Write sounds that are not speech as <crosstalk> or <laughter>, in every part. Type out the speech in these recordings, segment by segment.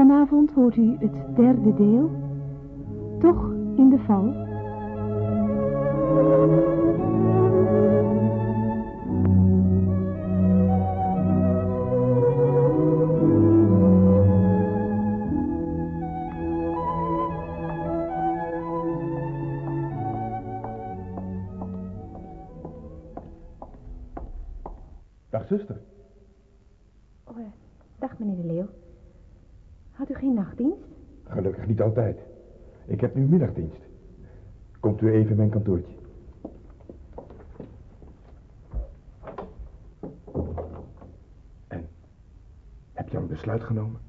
Vanavond hoort u het derde deel. Toch in de val. Niet altijd. Ik heb nu middagdienst. Komt u even in mijn kantoortje. En? Heb je al een besluit genomen?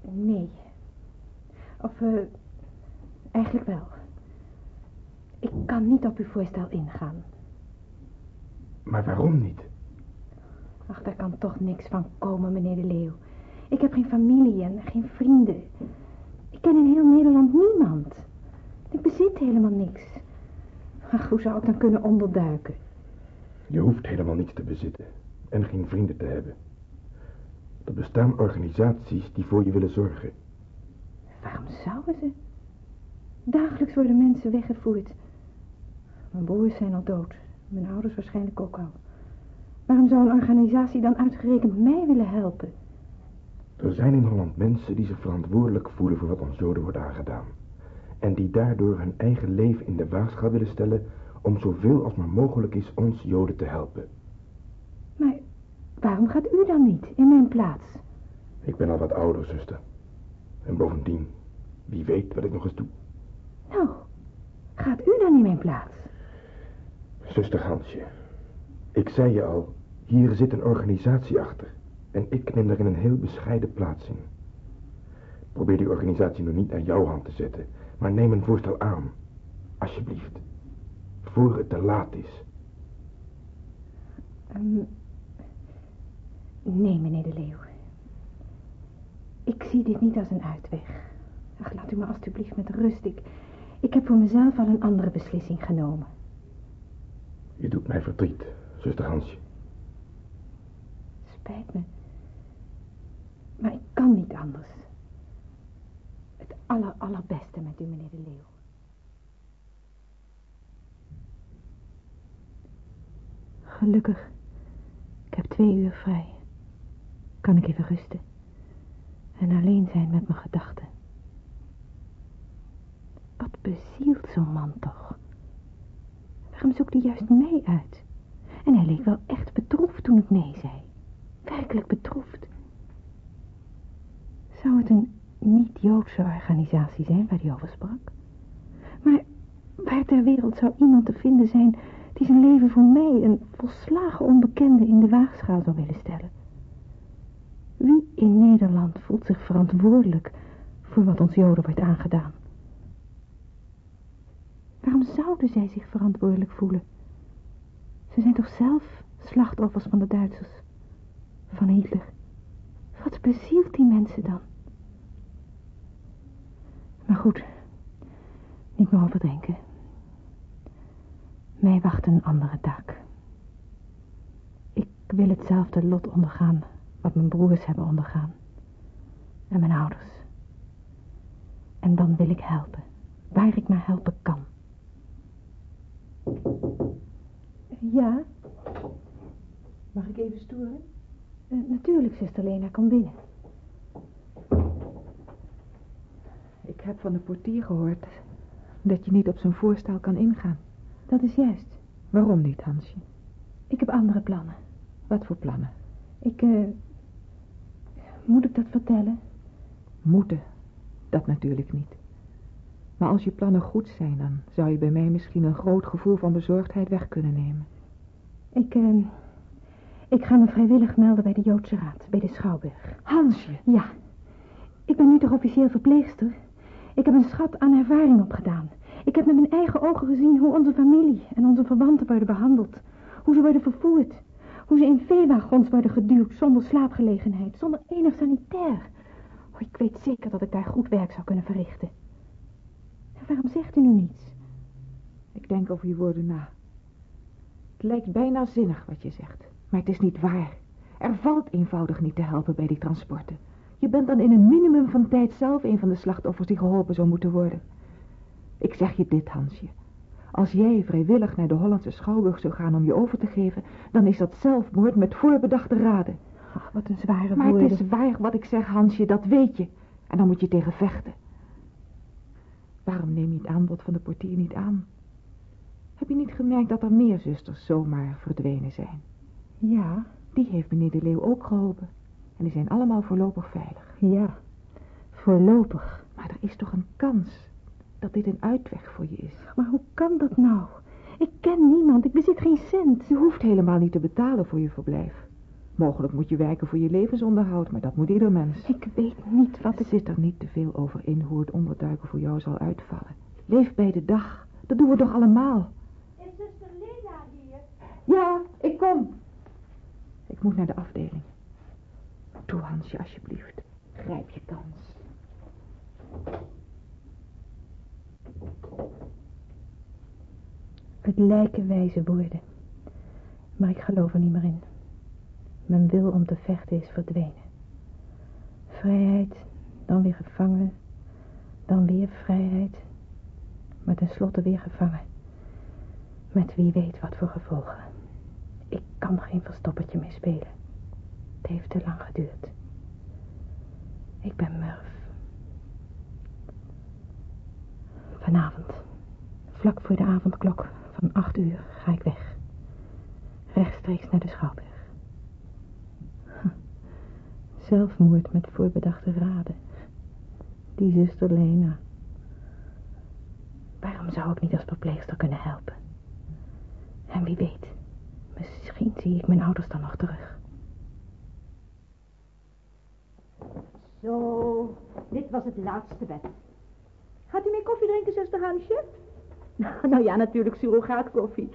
Nee. Of, eh, eigenlijk wel. Ik kan niet op uw voorstel ingaan. Maar waarom niet? Ach, daar kan toch niks van komen, meneer de Leeuw. Ik heb geen familie en geen vrienden. Ik ken in heel Nederland niemand. Ik bezit helemaal niks. Ach, hoe zou ik dan kunnen onderduiken? Je hoeft helemaal niets te bezitten en geen vrienden te hebben. Er bestaan organisaties die voor je willen zorgen. Waarom zouden ze? Dagelijks worden mensen weggevoerd. Mijn broers zijn al dood. Mijn ouders waarschijnlijk ook al. Waarom zou een organisatie dan uitgerekend mij willen helpen? Er zijn in Holland mensen die zich verantwoordelijk voelen voor wat ons Joden wordt aangedaan. En die daardoor hun eigen leven in de waagschaal willen stellen om zoveel als maar mogelijk is ons Joden te helpen. Maar waarom gaat u dan niet in mijn plaats? Ik ben al wat ouder, zuster. En bovendien, wie weet wat ik nog eens doe. Nou, gaat u dan in mijn plaats? Zuster Hansje, ik zei je al, hier zit een organisatie achter. En ik neem daarin een heel bescheiden plaats in. Probeer die organisatie nu niet naar jouw hand te zetten, maar neem een voorstel aan. Alsjeblieft. Voor het te laat is. Ehm, nee, meneer de Leeuw. Ik zie dit niet als een uitweg. Ach, laat u me alstublieft met rust. Ik, ik heb voor mezelf al een andere beslissing genomen. Je doet mij verdriet, zuster Hansje. Spijt me. Maar ik kan niet anders. Het aller, allerbeste met u, meneer de Leeuw. Gelukkig. Ik heb twee uur vrij. Kan ik even rusten. En alleen zijn met mijn gedachten. Wat bezielt zo'n man toch? Waarom zoekt hij juist mij uit? En hij leek wel echt bedroefd toen ik nee zei. Werkelijk bedroefd. Zou het een niet-Joodse organisatie zijn waar hij over sprak? Maar waar ter wereld zou iemand te vinden zijn die zijn leven voor mij, een volslagen onbekende, in de waagschaal zou willen stellen? Wie in Nederland voelt zich verantwoordelijk voor wat ons Joden wordt aangedaan? Waarom zouden zij zich verantwoordelijk voelen? Ze zijn toch zelf slachtoffers van de Duitsers, van Hitler. Wat bezielt die mensen dan? Maar goed, niet meer overdenken. Mij wacht een andere taak. Ik wil hetzelfde lot ondergaan wat mijn broers hebben ondergaan. En mijn ouders. En dan wil ik helpen, waar ik maar helpen kan. Ja? Mag ik even storen? Uh, natuurlijk, zuster Lena, kom binnen. Ik heb van de portier gehoord dat je niet op zijn voorstel kan ingaan. Dat is juist. Waarom niet, Hansje? Ik heb andere plannen. Wat voor plannen? Ik, eh... moet ik dat vertellen? Moeten? Dat natuurlijk niet. Maar als je plannen goed zijn, dan zou je bij mij misschien een groot gevoel van bezorgdheid weg kunnen nemen. Ik, eh... ik ga me vrijwillig melden bij de Joodse Raad, bij de Schouwburg. Hansje? Ja. Ik ben nu toch officieel verpleegster? Ik heb een schat aan ervaring opgedaan. Ik heb met mijn eigen ogen gezien hoe onze familie en onze verwanten worden behandeld. Hoe ze worden vervoerd. Hoe ze in veewagons worden geduwd zonder slaapgelegenheid, zonder enig sanitair. Oh, ik weet zeker dat ik daar goed werk zou kunnen verrichten. En waarom zegt u nu niets? Ik denk over je woorden na. Het lijkt bijna zinnig wat je zegt, maar het is niet waar. Er valt eenvoudig niet te helpen bij die transporten. Je bent dan in een minimum van tijd zelf een van de slachtoffers die geholpen zou moeten worden. Ik zeg je dit, Hansje. Als jij vrijwillig naar de Hollandse Schouwburg zou gaan om je over te geven, dan is dat zelfmoord met voorbedachte raden. Ach, wat een zware Maar woorden. het is waar wat ik zeg, Hansje, dat weet je. En dan moet je tegen vechten. Waarom neem je het aanbod van de portier niet aan? Heb je niet gemerkt dat er meer zusters zomaar verdwenen zijn? Ja, Die heeft meneer de Leeuw ook geholpen. En die zijn allemaal voorlopig veilig. ja. Voorlopig. Maar er is toch een kans dat dit een uitweg voor je is. Maar hoe kan dat nou? Ik ken niemand, ik bezit geen cent. Je hoeft helemaal niet te betalen voor je verblijf. Mogelijk moet je werken voor je levensonderhoud, maar dat moet ieder mens. Ik weet niet wat Het ik... zit er niet te veel over in hoe het onderduiken voor jou zal uitvallen. Leef bij de dag. Dat doen we toch allemaal? Is zuster Lena hier? Ja, ik kom. Ik moet naar de afdeling. Toe, Hansje, alsjeblieft. Grijp je kans. Het lijken wijze woorden. Maar ik geloof er niet meer in. Mijn wil om te vechten is verdwenen. Vrijheid, dan weer gevangen, dan weer vrijheid, maar tenslotte weer gevangen. Met wie weet wat voor gevolgen. Ik kan geen verstoppertje meer spelen. Het heeft te lang geduurd. Ik ben murf. Vanavond, vlak voor de avondklok van acht uur, ga ik weg. Rechtstreeks naar de Schouwburg. Zelfmoord met voorbedachte raden. Die zuster Lena. Waarom zou ik niet als verpleegster kunnen helpen? En wie weet, misschien zie ik mijn ouders dan nog terug. Zo, dit was het laatste bed. Gaat u mee koffie drinken, zuster Hansje? <laughs> Nou ja, natuurlijk surrogaatkoffie.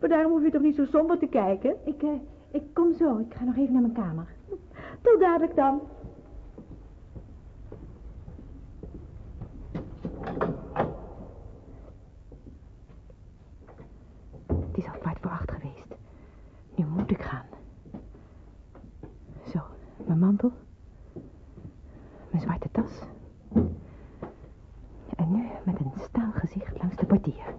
Maar daarom hoef je toch niet zo somber te kijken? Ik, eh, ik kom zo. Ik ga nog even naar mijn kamer. Tot dadelijk dan. Het is al kwart voor acht geweest. Nu moet ik gaan. Zo, mijn mantel. Mijn zwarte tas. En nu met een staal gezicht langs de portier.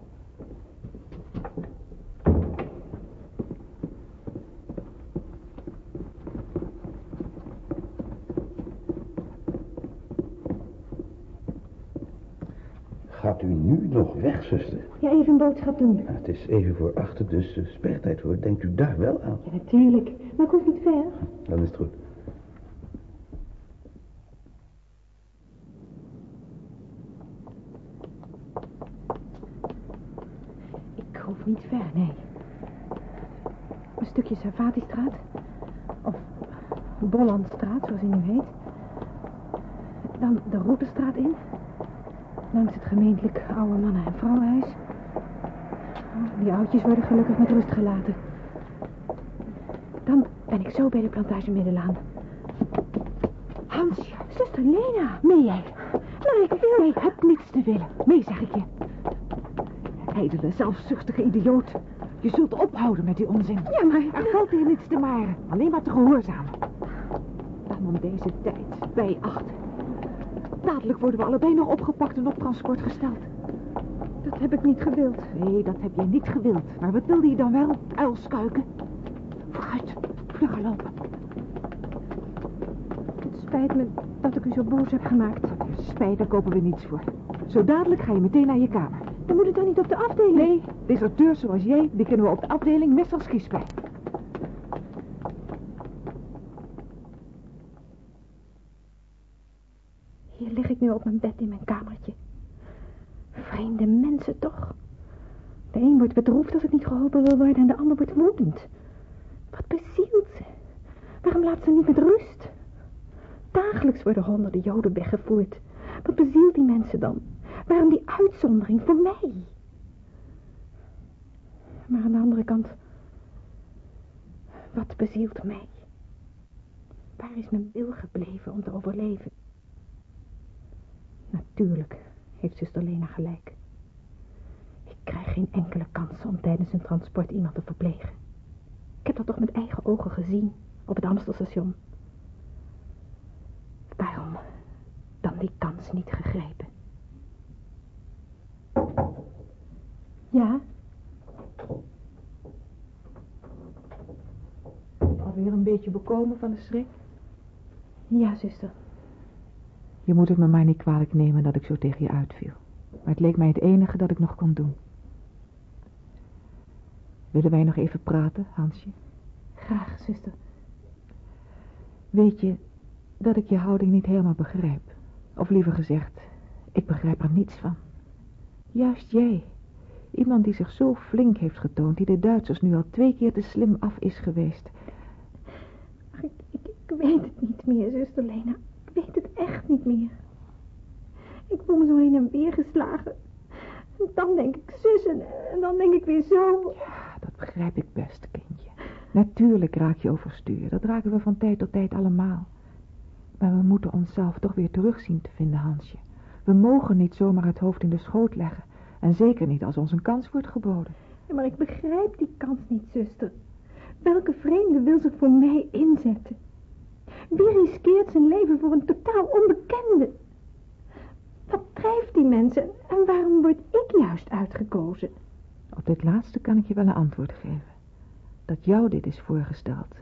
Gaat u nu nog weg, zuster? Ja, even een boodschap doen. Ja, het is even voor achter, dus uh, spertijd hoor. Denkt u daar wel aan? Ja, natuurlijk. Maar ik hoef niet ver. Dan is het goed. Ik hoef niet ver, nee. Een stukje Savatistraat. Of Bollandstraat, zoals hij nu heet. Dan de Routestraat in. Langs het gemeentelijk oude mannen- en vrouwenhuis. Die oudjes worden gelukkig met rust gelaten. Dan ben ik zo bij de plantage Middelaan. Hansje, Zuster Lena. mee jij. Maar ik wil... Jij hebt niets te willen. Mee, zeg ik je. Ijdele, zelfzuchtige idioot. Je zult ophouden met die onzin. Ja, maar... Er valt hier niets te maren. Alleen maar te gehoorzamen. Dan om deze tijd bij achter. Dadelijk worden we allebei nog opgepakt en op transport gesteld. Dat heb ik niet gewild. Nee, dat heb jij niet gewild. Maar wat wilde je dan wel, uilskuiken? Vooruit, vlugger lopen. Het spijt me dat ik u zo boos heb gemaakt. Spijt, daar kopen we niets voor. Zo dadelijk ga je meteen naar je kamer. Dan moet ik dan niet op de afdeling. Nee, deserteurs zoals jij, die kunnen we op de afdeling mes als kiespijn. Hier lig ik nu op mijn bed in mijn kamertje. Vreemde mensen toch? De een wordt bedroefd als het niet geholpen wil worden en de ander wordt woedend. Wat bezielt ze? Waarom laat ze niet met rust? Dagelijks worden honderden joden weggevoerd. Wat bezielt die mensen dan? Waarom die uitzondering voor mij? Maar aan de andere kant, wat bezielt mij? Waar is mijn wil gebleven om te overleven? Natuurlijk heeft zuster Lena gelijk. Ik krijg geen enkele kans om tijdens een transport iemand te verplegen. Ik heb dat toch met eigen ogen gezien op het Amstelstation. Waarom kan die kans niet gegrepen. Ja, Alweer een beetje bekomen van de schrik? ja, zuster. Je moet het me maar niet kwalijk nemen dat ik zo tegen je uitviel. Maar het leek mij het enige dat ik nog kon doen. Willen wij nog even praten, Hansje? Graag, zuster. Weet je dat ik je houding niet helemaal begrijp? Of liever gezegd, ik begrijp er niets van. Juist jij. Iemand die zich zo flink heeft getoond, die de Duitsers nu al twee keer te slim af is geweest. Ach, ik, ik, ik weet het niet meer, zuster Lena. Ik weet het echt niet meer. Ik voel me zo heen en weer geslagen. En dan denk ik zus en, en dan denk ik weer zo. Ja, dat begrijp ik best, kindje. Natuurlijk raak je overstuur. Dat raken we van tijd tot tijd allemaal. Maar we moeten onszelf toch weer terugzien te vinden, Hansje. We mogen niet zomaar het hoofd in de schoot leggen. En zeker niet als ons een kans wordt geboden. Ja, maar ik begrijp die kans niet, zuster. Welke vreemde wil zich voor mij inzetten? Wie riskeert zijn leven voor een totaal onbekende? Wat drijft die mensen en waarom word ik juist uitgekozen? Op dit laatste kan ik je wel een antwoord geven. Dat jou dit is voorgesteld,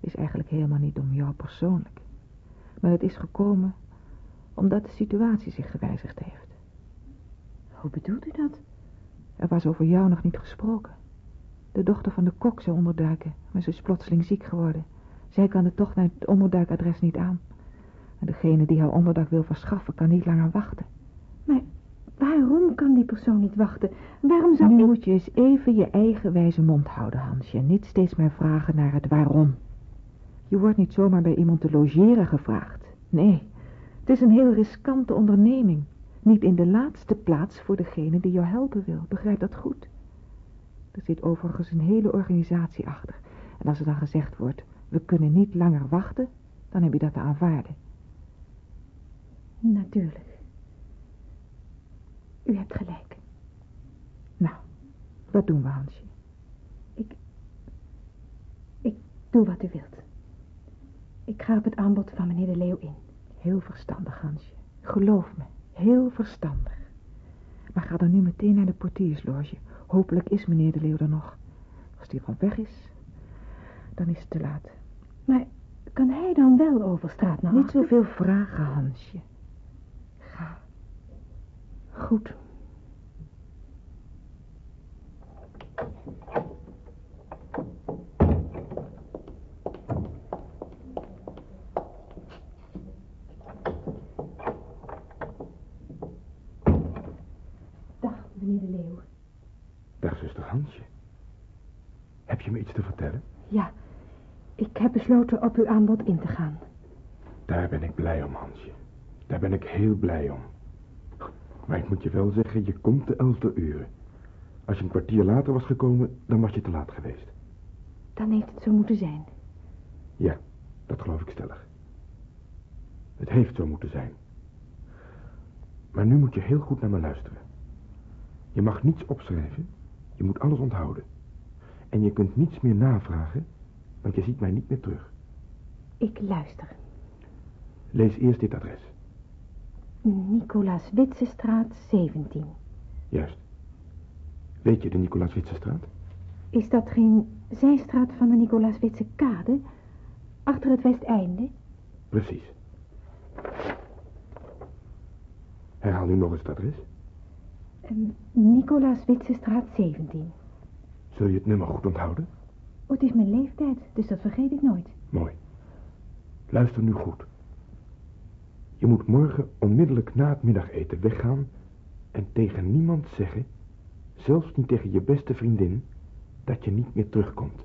is eigenlijk helemaal niet om jou persoonlijk. Maar het is gekomen omdat de situatie zich gewijzigd heeft. Hoe bedoelt u dat? Er was over jou nog niet gesproken. De dochter van de kok zou onderduiken, maar ze is plotseling ziek geworden. Zij kan de tocht naar het onderduikadres niet aan. En degene die haar onderdak wil verschaffen, kan niet langer wachten. Maar waarom kan die persoon niet wachten? Waarom zou Nu ik... moet je eens even je eigen wijze mond houden, Hansje. Niet steeds meer vragen naar het waarom. Je wordt niet zomaar bij iemand te logeren gevraagd. Nee, het is een heel riskante onderneming. Niet in de laatste plaats voor degene die jou helpen wil. Begrijp dat goed. Er zit overigens een hele organisatie achter. En als er dan gezegd wordt, we kunnen niet langer wachten, dan heb je dat te aanvaarden. Natuurlijk. U hebt gelijk. Nou, wat doen we, Hansje? Ik doe wat u wilt. Ik ga op het aanbod van meneer de Leeuw in. Heel verstandig, Hansje. Geloof me, heel verstandig. Maar ga dan nu meteen naar de portiersloge. Hopelijk is meneer de Leeuw er nog. Als die van weg is, dan is het te laat. Maar kan hij dan wel over straat naar Niet zoveel vragen, Hansje. Ga. Goed. Dag, meneer de Leeuw. Dag, zuster Hansje. Heb je me iets te vertellen? Ja, ik heb besloten op uw aanbod in te gaan. Daar ben ik blij om, Hansje. Daar ben ik heel blij om. Maar ik moet je wel zeggen, je komt te elfde uren. Als je een kwartier later was gekomen, dan was je te laat geweest. Dan heeft het zo moeten zijn. Ja, dat geloof ik stellig. Het heeft zo moeten zijn. Maar nu moet je heel goed naar me luisteren. Je mag niets opschrijven, je moet alles onthouden. En je kunt niets meer navragen, want je ziet mij niet meer terug. Ik luister. Lees eerst dit adres. Nicolaas Witsestraat 17. Juist. Weet je de Nicolaas Witsestraat? Is dat geen zijstraat van de Nicolaas Witse kade? Achter het Westeinde? Precies. Herhaal nu nog eens het adres. Ehm, Nicolaas Witsestraat 17. Zul je het nummer goed onthouden? Het is mijn leeftijd, dus dat vergeet ik nooit. Mooi. Luister nu goed. Je moet morgen onmiddellijk na het middageten weggaan en tegen niemand zeggen, zelfs niet tegen je beste vriendin, dat je niet meer terugkomt.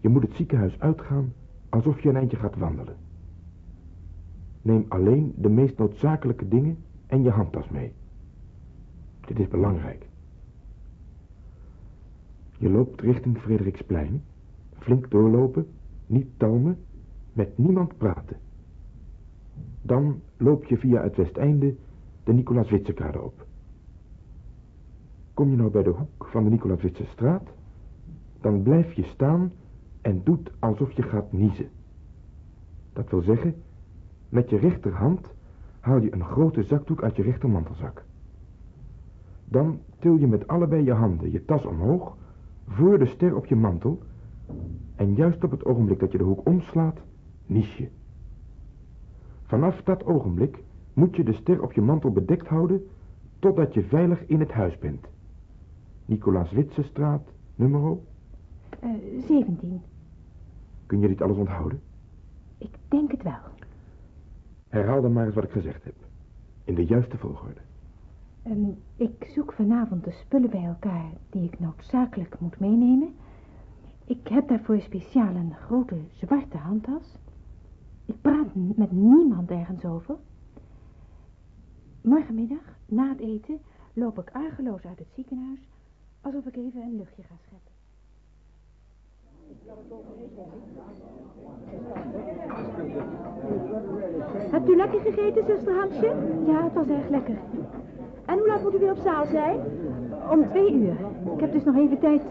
Je moet het ziekenhuis uitgaan alsof je een eindje gaat wandelen. Neem alleen de meest noodzakelijke dingen en je handtas mee. Dit is belangrijk. Je loopt richting Frederiksplein, flink doorlopen, niet talmen, met niemand praten. Dan loop je via het Westeinde de Nicolaas Witsekade op. Kom je nou bij de hoek van de Nicolaas Witse straat, dan blijf je staan en doet alsof je gaat niezen. Dat wil zeggen, Met je rechterhand haal je een grote zakdoek uit je rechtermantelzak. Dan til je met allebei je handen je tas omhoog, voor de ster op je mantel, en juist op het ogenblik dat je de hoek omslaat, nies je. Vanaf dat ogenblik moet je de ster op je mantel bedekt houden, totdat je veilig in het huis bent. Nicolaas Witsestraat, nummer? Eh, 17. Kun je dit alles onthouden? Ik denk het wel. Herhaal dan maar eens wat ik gezegd heb. In de juiste volgorde. Ehm, ik zoek vanavond de spullen bij elkaar die ik noodzakelijk moet meenemen. Ik heb daarvoor speciaal een grote zwarte handtas. Ik praat met niemand ergens over. Morgenmiddag, na het eten, loop ik argeloos uit het ziekenhuis... alsof ik even een luchtje ga scheppen. Hebt u lekker gegeten, zuster Hansje? Ja, het was erg lekker. En hoe laat moet u weer op zaal zijn? Om twee uur. Ik heb dus nog even tijd.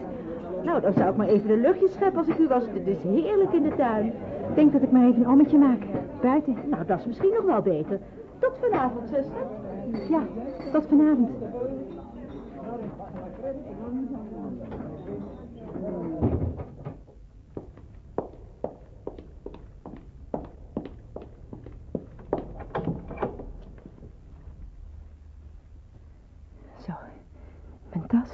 Nou, dan zou ik maar even een luchtje scheppen als ik u was. Het is heerlijk in de tuin. Ik denk dat ik maar even een ommetje maak. Buiten. Nou, dat is misschien nog wel beter. Tot vanavond, zuster. Ja, tot vanavond. Zo, mijn tas.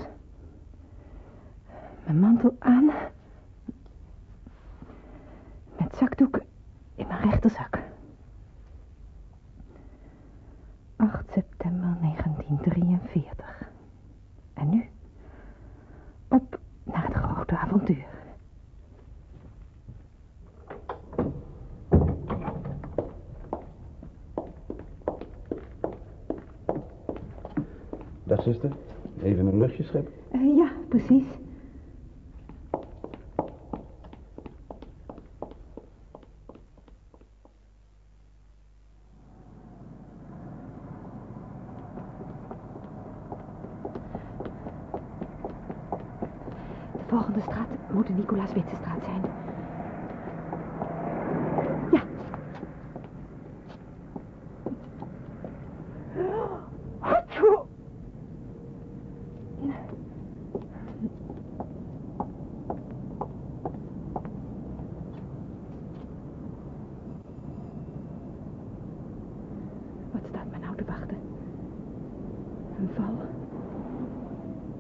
Mijn mantel aan. Met zakdoek in mijn rechterzak. 8 september 1943. En nu? Op naar het grote avontuur. Even een luchtje scheppen. Eh, ja, precies. De volgende straat moet Nicolaas Witsestraat zijn. Ja. Hatsjoe! Wat staat mij nou te wachten? Een val?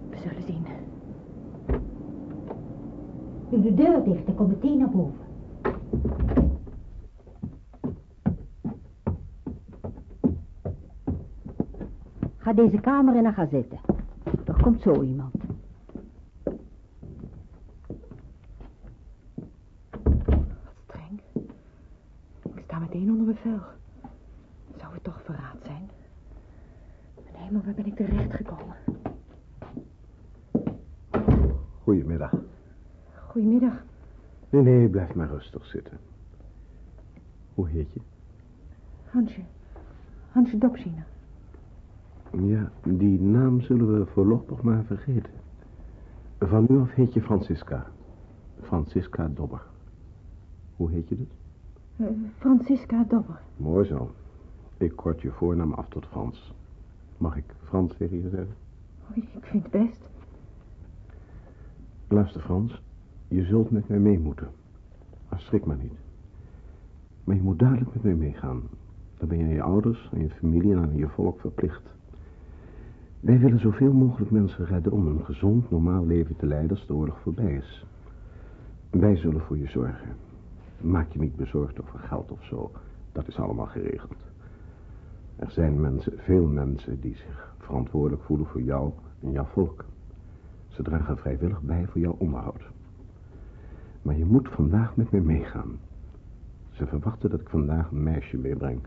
We zullen zien. Doe de deur dicht en kom meteen naar boven. Ga deze kamer in en ga zitten. Er komt zo iemand. Wat streng. Ik sta meteen onder bevel. Zou het toch verraad zijn? Mijn hemel, waar ben ik terecht gekomen? Goedemiddag. Goedemiddag. Nee, nee, blijf maar rustig zitten. Hoe heet je? Hansje. Hansje Dopziener. Ja, die naam zullen we voorlopig maar vergeten. Van nu af heet je Francisca. Francisca Dobber. Hoe heet je dus? Eh, Francisca Dobber. Mooi zo. Ik kort je voornaam af tot Frans. Mag ik Frans tegen je zeggen? Oh, ik vind het best. Luister Frans, je zult met mij mee moeten. Maar schrik maar niet. Maar je moet dadelijk met mij meegaan. Dan ben je aan je ouders, aan je familie en aan je volk verplicht. Wij willen zoveel mogelijk mensen redden om een gezond, normaal leven te leiden als de oorlog voorbij is. Wij zullen voor je zorgen. Maak je niet bezorgd over geld of zo. Dat is allemaal geregeld. Er zijn mensen, veel mensen, die zich verantwoordelijk voelen voor jou en jouw volk. Ze dragen vrijwillig bij voor jouw onderhoud. Maar je moet vandaag met me meegaan. Ze verwachten dat ik vandaag een meisje meebreng.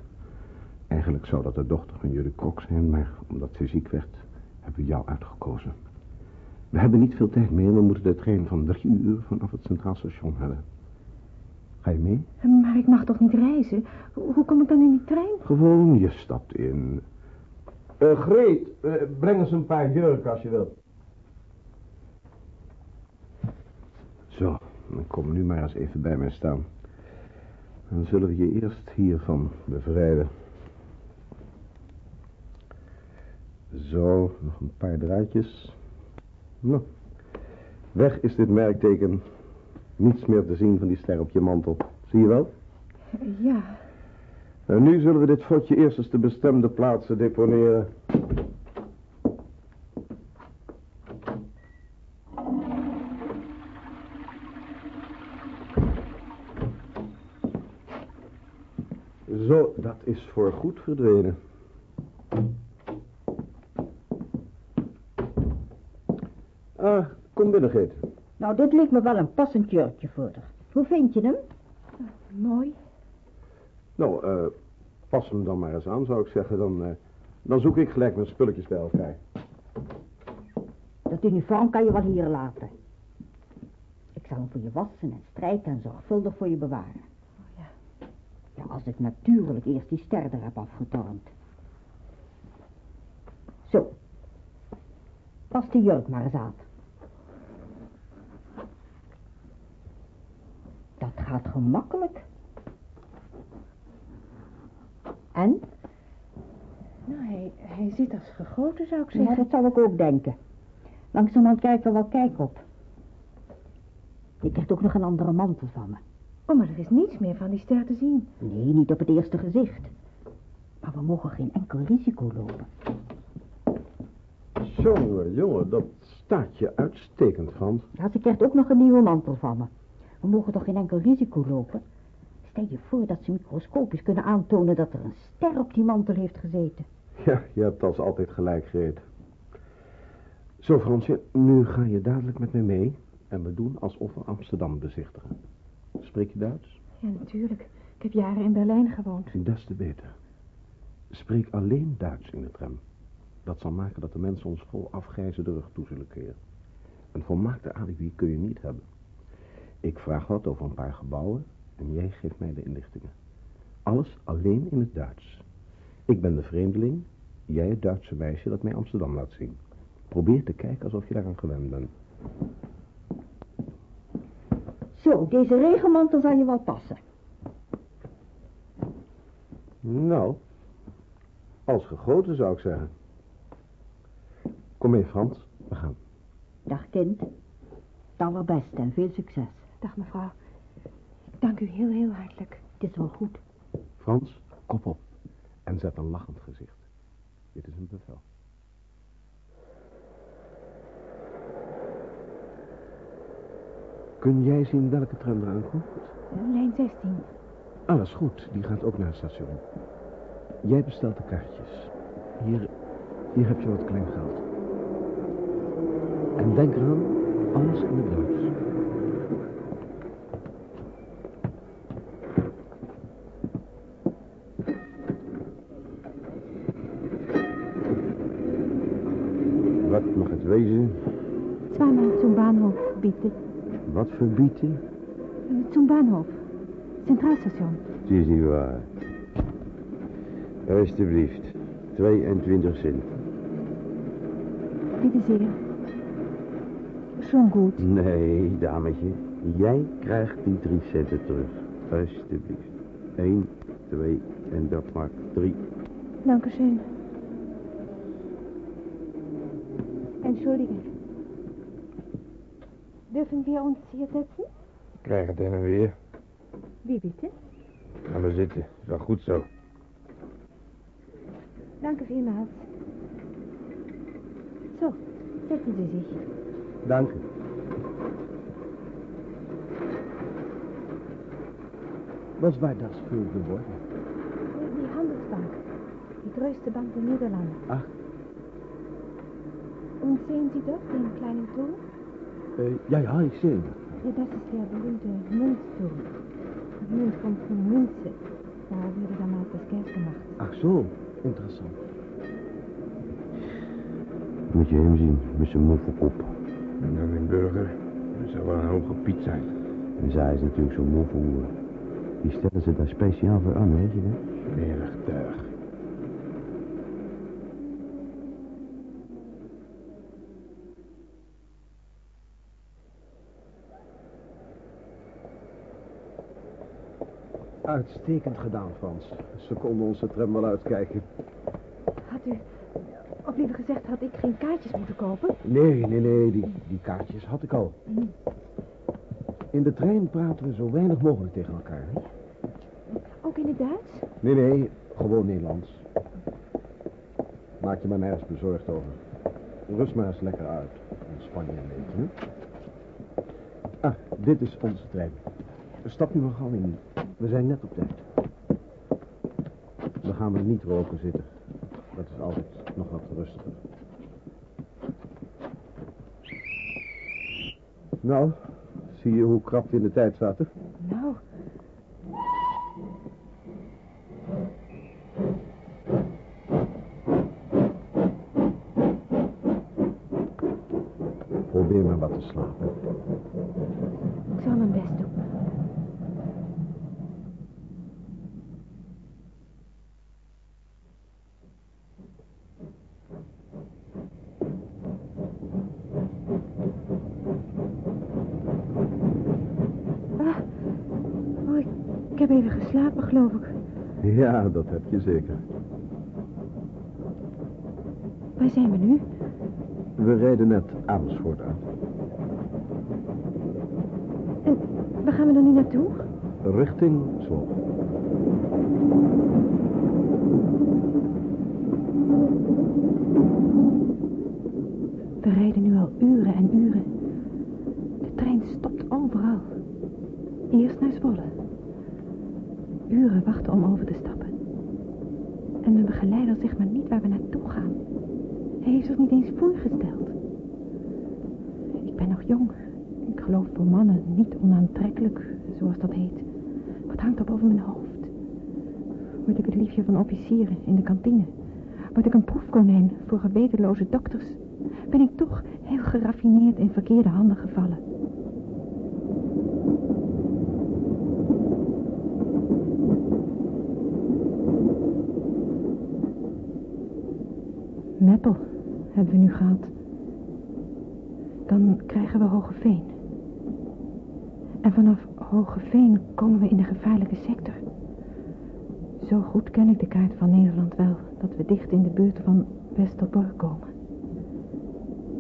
Eigenlijk zou dat de dochter van jullie Krok zijn, maar omdat ze ziek werd, hebben we jou uitgekozen. We hebben niet veel tijd meer, we moeten de trein van drie uur vanaf het Centraal Station hebben. Ga je mee? Maar ik mag toch niet reizen? Hoe kom ik dan in die trein? Gewoon, je stapt in. Eh, Greet, eh, breng eens een paar jurken als je wilt. Zo, dan kom nu maar eens even bij mij staan. Dan zullen we je eerst hiervan bevrijden. Zo, nog een paar draadjes. Nou, weg is dit merkteken. Niets meer te zien van die ster op je mantel. Zie je wel? Ja, En nu zullen we dit fotje eerst eens de bestemde plaatsen deponeren. Zo, dat is voor goed verdwenen. Ah, kom binnen, Geet. Nou, dit leek me wel een passend jurkje voor haar. Hoe vind je hem? mooi. Nou, eh, pas hem dan maar eens aan, zou ik zeggen. Dan, eh, dan zoek ik gelijk mijn spulletjes bij elkaar. Dat uniform kan je wel hier laten. Ik zal hem voor je wassen en strijken en zorgvuldig voor je bewaren. Ja. Ja, als ik natuurlijk eerst die ster er heb afgetornd. Zo. Pas de jurk maar eens aan. Dat gaat gemakkelijk. En? Nou, hij, hij zit als gegoten, zou ik Ja, zeggen. dat zou ik ook denken. Langzamerhand krijg er wel kijk op. Je krijgt ook nog een andere mantel van me. Oh, maar er is niets meer van die ster te zien. Nee, niet op het eerste gezicht. Maar we mogen geen enkel risico lopen. Jongen, jongen, dat staat je uitstekend, Frans. Ja, ze krijgt ook nog een nieuwe mantel van me. We mogen toch geen enkel risico lopen? Stel je voor dat ze microscopisch kunnen aantonen dat er een ster op die mantel heeft gezeten. Ja, je hebt als altijd gelijk, Greet. Zo, Fransje, nu ga je dadelijk met me mee. En we doen alsof we Amsterdam bezichtigen. Spreek je Duits? Ja, natuurlijk. Ik heb jaren in Berlijn gewoond. Des te beter. Spreek alleen Duits in de tram. Dat zal maken dat de mensen ons vol afgrijzen de rug toe zullen keren. Een volmaakte alibi kun je niet hebben. Ik vraag wat over een paar gebouwen en jij geeft mij de inlichtingen. Alles alleen in het Duits. Ik ben de vreemdeling, jij het Duitse meisje dat mij Amsterdam laat zien. Probeer te kijken alsof je daaraan gewend bent. Zo, deze regenmantel zal je wel passen. Nou, als gegoten zou ik zeggen. Kom mee, Frans. We gaan. Dag kind. Het allerbeste en veel succes. Dag mevrouw. Ik dank u heel, heel hartelijk. Het is wel goed. Frans, kop op. En zet een lachend gezicht. Dit is een bevel. Kun jij zien welke tram eraan komt? Lijn 16. Alles goed, die gaat ook naar het station. Jij bestelt de kaartjes. Hier, hier heb je wat kleingeld. En denk eraan, alles in het Duits. Wat mag het wezen? Zweimal zum Bahnhof, bitte. Wat verbieden? Zum Bahnhof. Centraalstation. Het is niet waar. Alsjeblieft. 22 cent. Bitte zeer. Schon gut. Nee, dametje. Jij krijgt die drie centen terug. Alsjeblieft. 1, 2 en dat maakt 3. Dankeschön. Entschuldigen. Dürfen wir uns hier setzen? Krijg het heen en weer. Wie bitte? Ga maar zitten. Is wel goed zo. Danke vielmals. So, setzen Sie sich. Dank u. Was war das für Gebäude? Die Handelsbank. Die größte Bank der Niederlande. Ach. Und sehen Sie dort den kleinen Turm? Äh, ja, ja, ich sehe ihn. Ja, das ist der berühmte Münzturm. Münz kommt von Münze. Da wurde damals das Geld gemacht. Ach zo, interessant. Moet je hem zien, met zijn moffelkop. En dan een burger. Dat zou wel een hoge piet zijn. En zij is natuurlijk zo'n moffelhoer. Die stellen ze daar speciaal voor aan, weet je dat? Smerig tuig. Uitstekend gedaan, Frans. Ze konden onze tram wel uitkijken. Had u, of liever gezegd, had ik geen kaartjes moeten kopen? Nee, nee, nee, die, die kaartjes had ik al. In de trein praten we zo weinig mogelijk tegen elkaar. Hè? Ook in het Duits? Nee, nee, gewoon Nederlands. Maak je maar nergens bezorgd over. Rust maar eens lekker uit. Ontspan je een beetje, hè? Ah, dit is onze trein. Stap nu maar gauw in. We zijn net op tijd. Dan gaan we niet roken zitten. Dat is altijd nog wat rustiger. Nou, zie je hoe krap we in de tijd zaten? Nou, Probeer maar wat te slapen. ik zal mijn best doen. Ah, oh, ik, ik heb even geslapen, geloof ik. Ja, dat heb je zeker. Waar zijn we nu? We rijden net Amersfoort uit. En waar gaan we dan nu naartoe? Richting Zwolle. We rijden nu al uren en uren. De trein stopt overal. Eerst naar Zwolle. Uren wachten om over te stappen. En mijn begeleider zegt maar niet waar we naartoe gaan. Hij heeft zich niet eens voorgesteld. Ik ben nog jong. Ik geloof voor mannen niet onaantrekkelijk, zoals dat heet. Wat hangt er boven mijn hoofd? Word ik het liefje van officieren in de kantine? Word ik een proefkonijn voor gewetenloze dokters? Ben ik toch heel geraffineerd in verkeerde handen gevallen? Meppel hebben we nu gehad. Dan krijgen we Hogeveen. En vanaf Hogeveen komen we in de gevaarlijke sector. Zo goed ken ik de kaart van Nederland wel, dat we dicht in de buurt van Westerbork komen.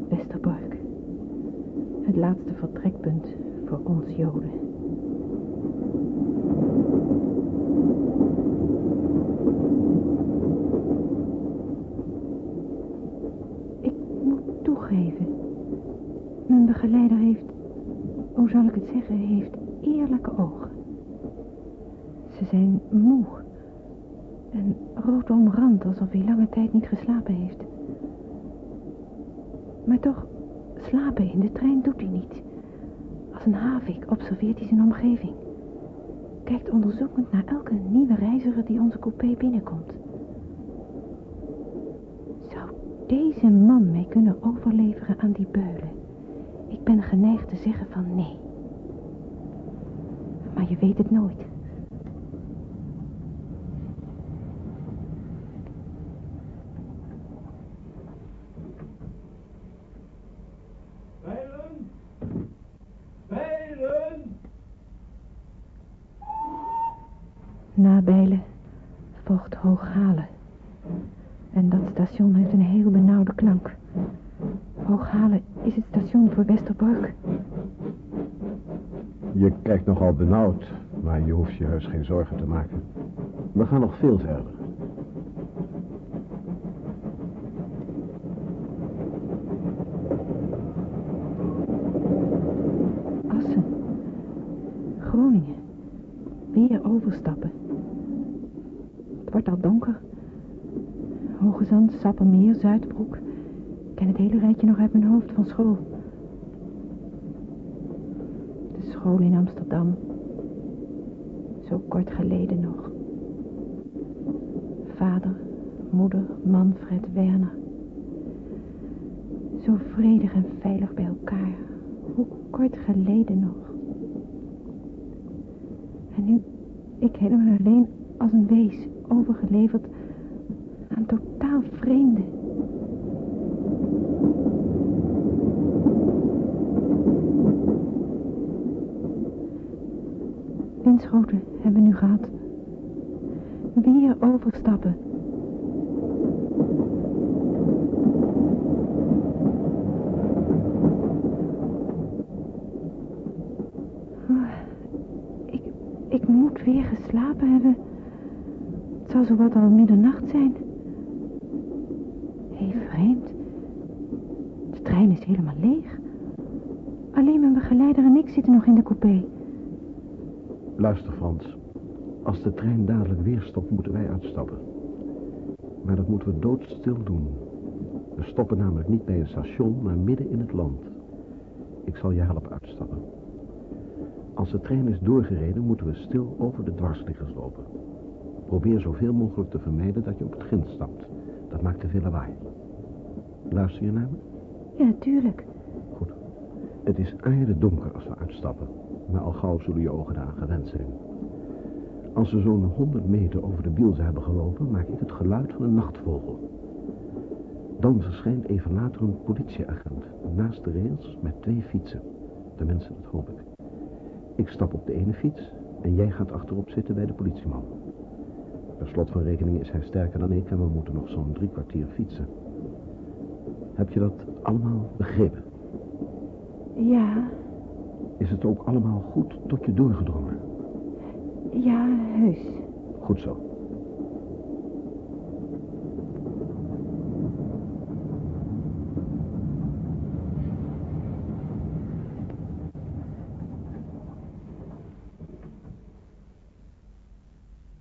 Westerbork. Het laatste vertrekpunt voor ons Joden. Ik moet toegeven. Mijn begeleider heeft, hoe zal ik het zeggen, heeft eerlijke ogen. Ze zijn moe en rood omrand alsof hij lange tijd niet geslapen heeft. Maar toch, slapen in de trein doet hij niet. Als een havik observeert hij zijn omgeving. Kijkt onderzoekend naar elke nieuwe reiziger die onze coupé binnenkomt. Zou deze man mij kunnen overleveren aan die beulen? Ik ben geneigd te zeggen van nee. Maar je weet het nooit. Bijlen! Bijlen! Na Bijlen volgt Hooghalen. En dat station heeft een heel benauwde klank. Hooghalen is het station voor Westerbork. Je kijkt nogal benauwd, maar je hoeft je heus geen zorgen te maken. We gaan nog veel verder. Assen. Groningen. Weer overstappen. Het wordt al donker. Hoge Zand, Sappermeer, Zuidbroek. Ik ken het hele rijtje nog uit mijn hoofd van school. De school in Amsterdam. Zo kort geleden nog. Vader, moeder, Manfred, Werner. Zo vredig en veilig bij elkaar. Hoe kort geleden nog. En nu, ik helemaal alleen als een wees, overgeleverd aan totaal vreemden. Winschoten hebben we nu gehad. Weer overstappen. Oh, Ik, ik moet weer geslapen hebben. Het zal zowat al middernacht zijn. Hé, vreemd. De trein is helemaal leeg. Alleen mijn begeleider en ik zitten nog in de coupé. Luister, Frans. Als de trein dadelijk weer stopt, moeten wij uitstappen. Maar dat moeten we doodstil doen. We stoppen namelijk niet bij een station, maar midden in het land. Ik zal je helpen uitstappen. Als de trein is doorgereden, moeten we stil over de dwarsliggers lopen. Probeer zoveel mogelijk te vermijden dat je op het grind stapt. Dat maakt te veel lawaai. Luister je naar me? Ja, natuurlijk. Het is donker als we uitstappen, maar al gauw zullen je ogen eraan gewend zijn. Als we zo'n 100 meter over de bielse hebben gelopen, maak ik het geluid van een nachtvogel. Dan verschijnt even later een politieagent naast de rails met twee fietsen. Tenminste, dat hoop ik. Ik stap op de ene fiets en jij gaat achterop zitten bij de politieman. Per slot van rekening is hij sterker dan ik en we moeten nog zo'n drie kwartier fietsen. Heb je dat allemaal begrepen? Ja, Is het ook allemaal goed tot je doorgedrongen? ja, heus. Goed zo.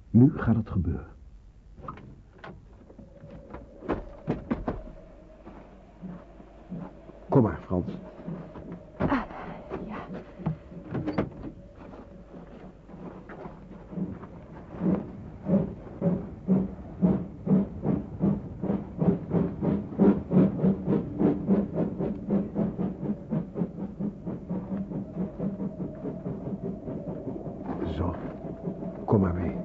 Nu gaat het gebeuren. Kom maar, Frans. Zo, kom maar mee.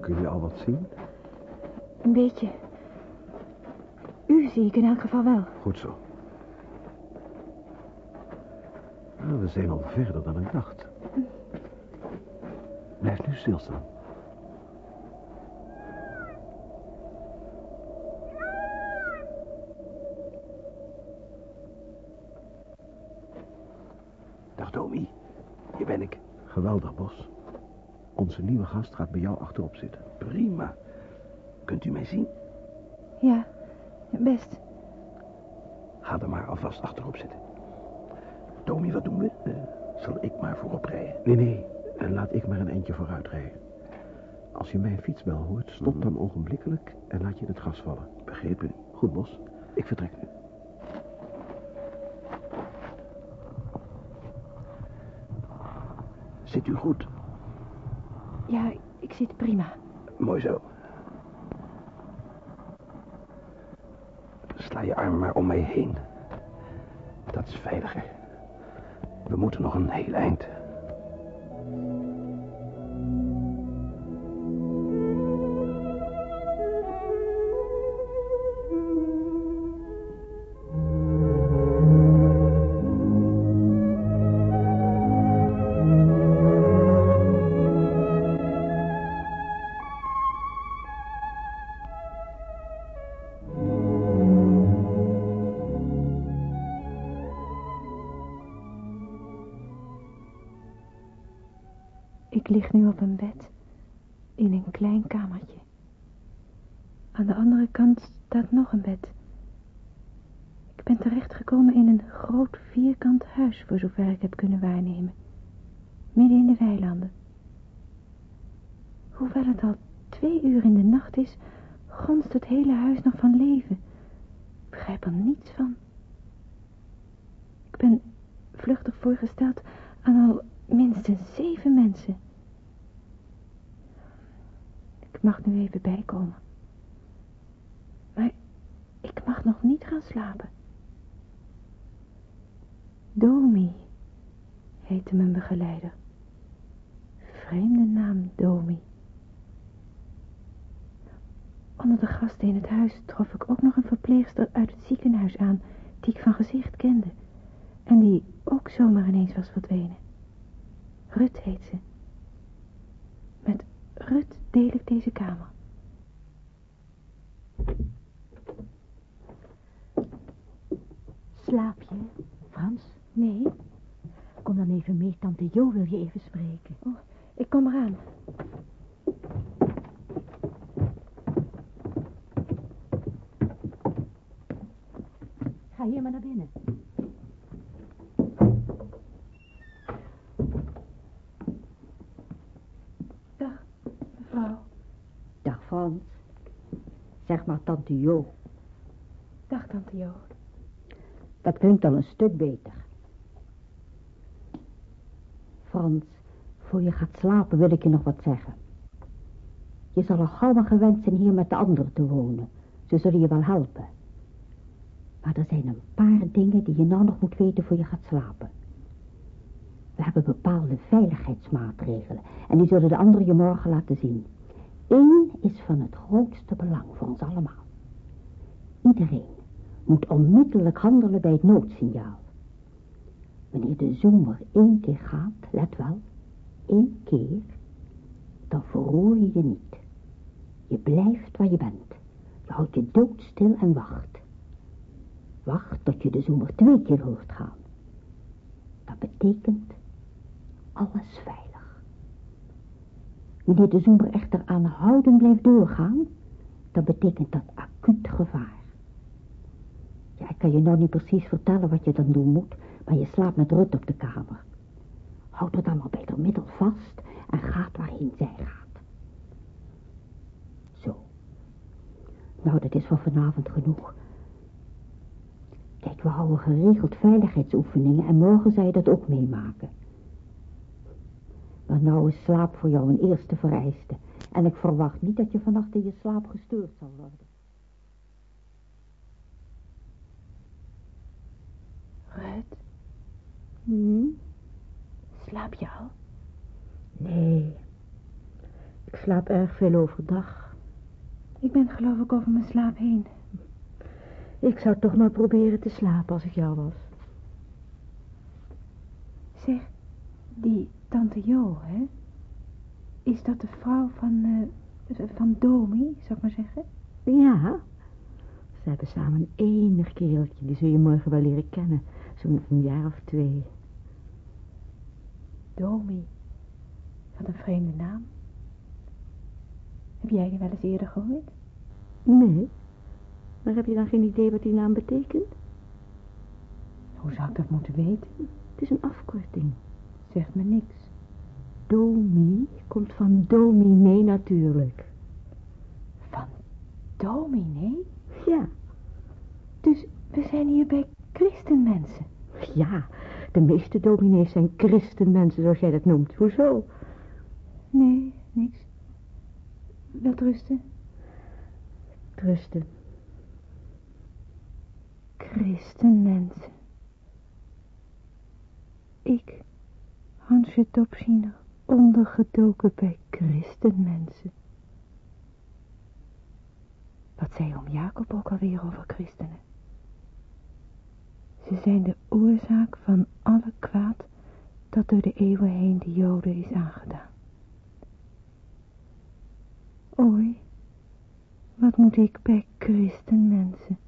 Kun je al wat zien? Een beetje. U zie ik in elk geval wel. Goed zo. Nou, we zijn al verder dan ik dacht. Blijf nu stilstaan. Dag, Domi. Hier ben ik. Geweldig, Bos. Onze nieuwe gast gaat bij jou achterop zitten. Prima. Kunt u mij zien? Ja, best. Ga er maar alvast achterop zitten. Tommy, wat doen we? Eh, zal ik maar voorop rijden? Nee, nee. En laat ik maar een eindje vooruit rijden. Als je mijn fietsbel hoort, stop dan ogenblikkelijk en laat je in het gas vallen. Begrepen. Goed, Bos. Ik vertrek nu. Zit u goed? Ja, ik zit prima. Mooi zo. Sla je arm maar om mij heen. Dat is veiliger. We moeten nog een heel eind. In de weilanden. Hoewel het al twee uur in de nacht is, gonst het hele huis nog van leven. Ik begrijp er niets van. Ik ben vluchtig voorgesteld aan al minstens zeven mensen. Ik mag nu even bijkomen. Maar ik mag nog niet gaan slapen. Domi heette mijn begeleider. Vreemde naam, Domi. Onder de gasten in het huis trof ik ook nog een verpleegster uit het ziekenhuis aan, die ik van gezicht kende. En die ook zomaar ineens was verdwenen. Rut heet ze. Met Rut deel ik deze kamer. Slaap je, Frans? Nee, Kom dan even mee, tante Jo wil je even spreken. oh, ik kom eraan. Ga hier maar naar binnen. Dag, mevrouw. Dag Frans. Zeg maar tante Jo. Dag, tante Jo. Dat klinkt al een stuk beter. Frans, voor je gaat slapen wil ik je nog wat zeggen. Je zal al gauw maar gewend zijn hier met de anderen te wonen. Ze zullen je wel helpen. Maar er zijn een paar dingen die je nou nog moet weten voor je gaat slapen. We hebben bepaalde veiligheidsmaatregelen en die zullen de anderen je morgen laten zien. Eén is van het grootste belang voor ons allemaal. Iedereen moet onmiddellijk handelen bij het noodsignaal. Wanneer de zoemer één keer gaat, let wel, één keer, dan verroer je je niet. Je blijft waar je bent. Je houdt je doodstil en wacht. Wacht tot je de zoemer twee keer hoort gaan. Dat betekent alles veilig. Wanneer de zoemer echter aanhoudend blijft doorgaan, dan betekent dat acuut gevaar. Ja, ik kan je nou niet precies vertellen wat je dan doen moet, maar je slaapt met Rut op de kamer. Houd er dan maar bij middel vast en gaat waarheen zij gaat. Zo. Nou, dat is voor vanavond genoeg. Kijk, we houden geregeld veiligheidsoefeningen en morgen zal je dat ook meemaken. Maar nou is slaap voor jou een eerste vereiste. En ik verwacht niet dat je vannacht in je slaap gestoord zal worden. Rut, Hm? Slaap je al? Nee. Ik slaap erg veel overdag. Ik ben geloof ik over mijn slaap heen. Ik zou toch maar proberen te slapen als ik jou was. Zeg, die tante Jo, hè? Is dat de vrouw van, eh, van Domi, zou ik maar zeggen? Ja. Ze hebben samen een enig kereltje. Die zul je morgen wel leren kennen. Zo'n een jaar of twee. Domi. Wat een vreemde naam. Heb jij die wel eens eerder gehoord? Nee. Maar heb je dan geen idee wat die naam betekent? Hoe zou ik dat moeten weten? Het is een afkorting. Zegt me niks. Domi komt van dominee natuurlijk. Van dominee? Ja. Dus we zijn hier bij christenmensen. Ja, de meeste dominees zijn christenmensen zoals jij dat noemt. Hoezo? Nee, niks. Wilt rusten? Trusten. Christenmensen. Ik, Hansje Topziener, ondergedoken bij christenmensen. Wat zei oom Jacob ook alweer over christenen? Ze zijn de oorzaak van alle kwaad dat door de eeuwen heen de joden is aangedaan. Oei, wat moet ik bij christenmensen?